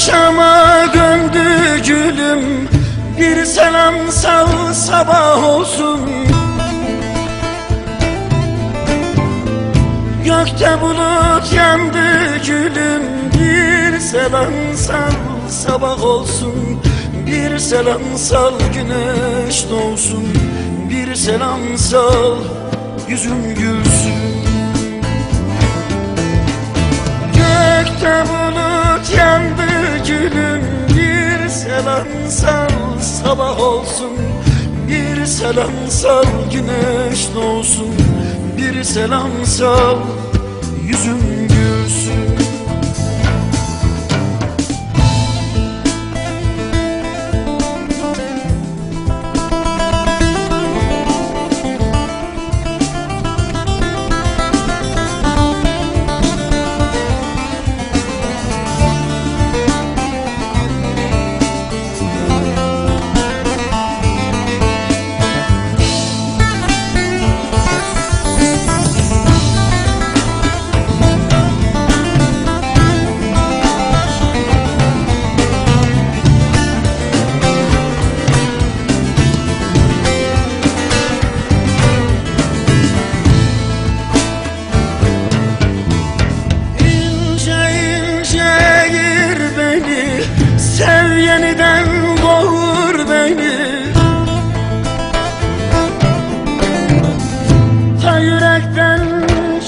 akşama döndü gülüm. Bir selam sal sabah olsun. Gökte bulut yandı gülüm. Bir selam sal sabah olsun. Bir selam sal güneş doğsun. Bir selam sal yüzüm gülsün. Gökte bulut yandı gülüm Bir selam sal sabah olsun. Bir selam sal güneş doğsun. Bir selam sal yüzüm gülsün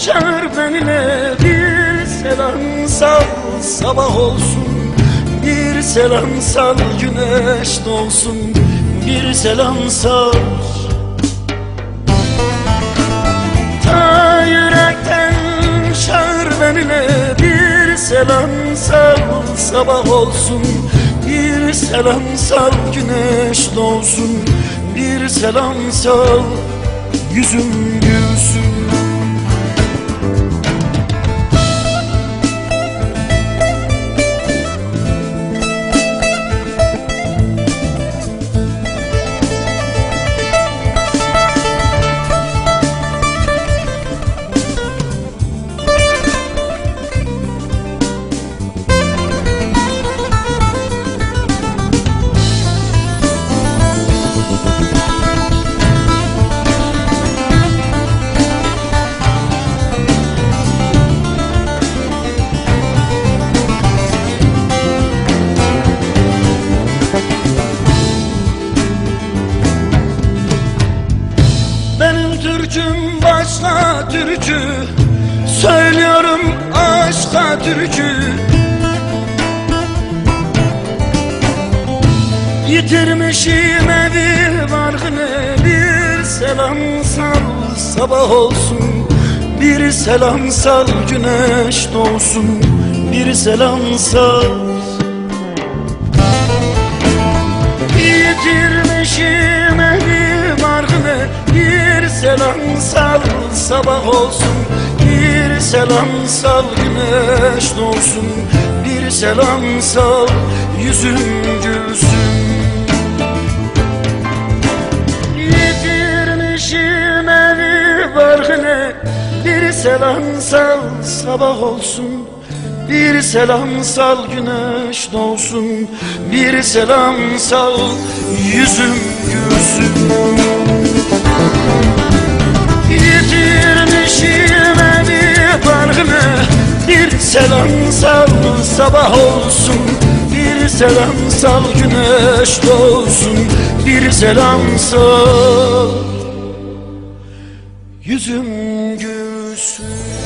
çağır benimle Bir selam sal sabah olsun. Bir selam sal güneş doğsun. Bir selam sal. Ta yürekten çağır benimle Bir selam sal sabah olsun. Bir selam sal güneş doğsun. Bir selam sal yüzüm gülsün aşka türkü. Yitirmişim evi barkını Bir selam sal sabah olsun. Bir selam sal güneş doğsun. Bir selam sal. Yitirmişim evi barkını Bir selam sal sabah olsun selam sal güneş doğsun Bir selam sal yüzüm gülsün. Yitirmişim evi barkını Bir selam sal sabah olsun. Bir selam sal güneş doğsun Bir selam sal yüzüm gülsün Bir selam sal sabah olsun. Bir selam sal güneş doğsun. Bir selam sal. Yüzüm gülsün